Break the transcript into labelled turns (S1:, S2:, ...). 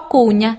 S1: quá cù nha